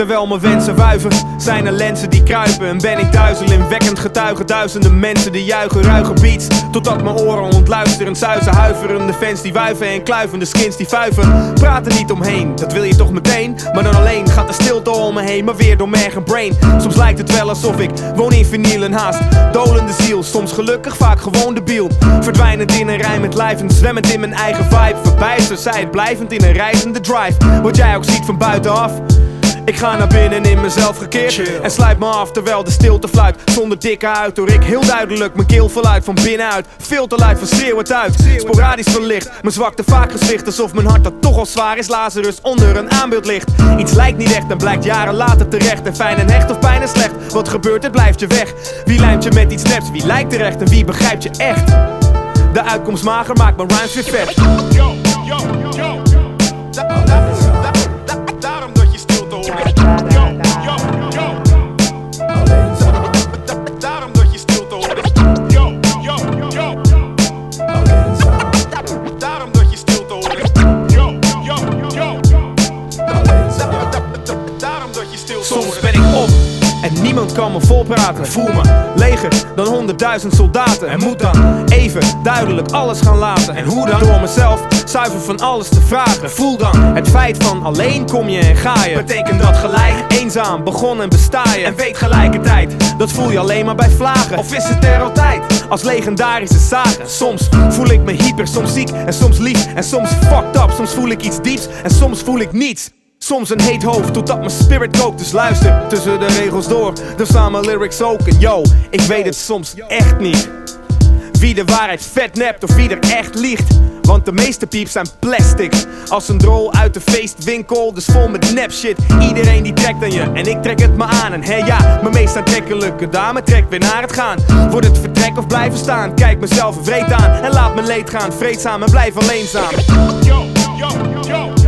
Terwijl mijn wensen wuiven, zijn er lenzen die kruipen. En ben ik duizelingwekkend getuige duizenden mensen die juichen, ruige beats. Totdat mijn oren ontluisteren, zuizen, huiverende fans die wuiven en kluivende skins die vuiven. Praat er niet omheen, dat wil je toch meteen. Maar dan alleen gaat de stilte om me heen, maar weer door en brain. Soms lijkt het wel alsof ik woon in vinyl en haast. Dolende ziel, soms gelukkig, vaak gewoon debiel. Verdwijnend in een rij met lijf en zwemmend in mijn eigen vibe. Verbijster, zij het blijvend in een reizende drive. Wat jij ook ziet van buitenaf. Ik ga naar binnen in mezelf gekeerd En sluit me af terwijl de stilte fluit. Zonder dikke huid hoor ik heel duidelijk Mijn keel verluidt van binnenuit. Veel te luid van schreeuw het uit. Sporadisch verlicht Mijn zwakte vaak gezwicht Alsof mijn hart dat toch al zwaar is. Lazarus onder een aanbeeld ligt. Iets lijkt niet echt en blijkt jaren later terecht. En fijn en hecht of pijn en slecht Wat gebeurt het blijft je weg. Wie lijmt je met iets neps? Wie lijkt terecht en wie begrijpt je echt? De uitkomst mager maakt mijn rhymes weer vet. Yo, yo, yo. Da- da- da- Daarom dat je stilte Soms ben ik op en niemand kan me volpraten. Voel me leger dan honderdduizend soldaten. En moet dan even duidelijk alles gaan laten. En hoe dan? Door mezelf zuiver van alles te vragen. Voel dan het feit van alleen kom je en ga je. Betekent dat gelijk eenzaam begon en besta je. En weet gelijkertijd, dat voel je alleen maar bij vlagen. Of is het er altijd als legendarische zagen? Soms voel ik me hyper, soms ziek en soms lief. En soms fucked up, soms voel ik iets dieps en soms voel ik niets. Soms een heet hoofd totdat mijn spirit kookt Dus luister tussen de regels door Dan staan mijn lyrics ook En yo, ik weet het soms echt niet. Wie de waarheid vet nept of wie er echt liegt. Want de meeste pieps zijn plastic. Als een drol uit de feestwinkel Dus vol met nep shit. Iedereen die trekt aan je En ik trek het me aan. En hé ja, mijn meest aantrekkelijke dame Trekt weer naar het gaan. Wordt het vertrek of blijven staan Kijk mezelf vreed aan. En laat mijn leed gaan Vreedzaam en blijf alleenzaam. Yo, yo, yo.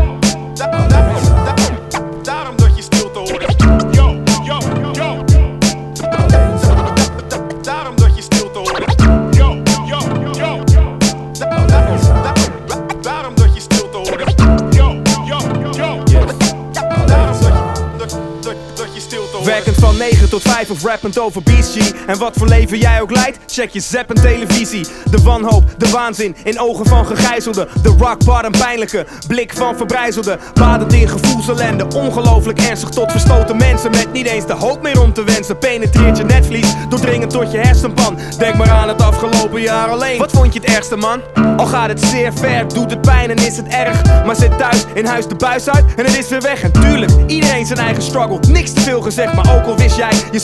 9 tot 5 of rappend over G. En wat voor leven jij ook leidt, check je zappend televisie. De wanhoop, de waanzin in ogen van gegijzelden. De rock bottom pijnlijke blik van verbrijzelde. Badend in gevoelsellende, ongelooflijk ernstig tot verstoten mensen. Met niet eens de hoop meer om te wensen. Penetreert je netvlies, doordringend tot je hersenpan. Denk maar aan het afgelopen jaar alleen. Wat vond je het ergste man? Al gaat het zeer ver, doet het pijn en is het erg. Maar zit thuis, in huis de buis uit en het is weer weg. En tuurlijk, iedereen zijn eigen struggle. Niks te veel gezegd, maar ook al wist jij je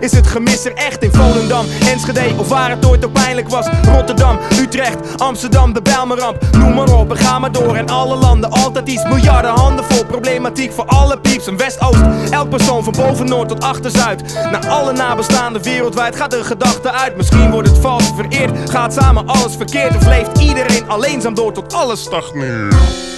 is het gemis er echt in Volendam, Enschede of waar het ooit ook pijnlijk was. Rotterdam, Utrecht, Amsterdam, de Bijlmerramp. Noem maar op en ga maar door. En alle landen altijd iets, miljarden handen vol. Problematiek voor alle pieps en West-Oost. Elk persoon van boven Noord tot achter Zuid. Naar alle nabestaanden wereldwijd gaat de gedachte uit. Misschien wordt het vals vereerd, gaat samen alles verkeerd. Of leeft iedereen alleenzaam door tot alles stagneert.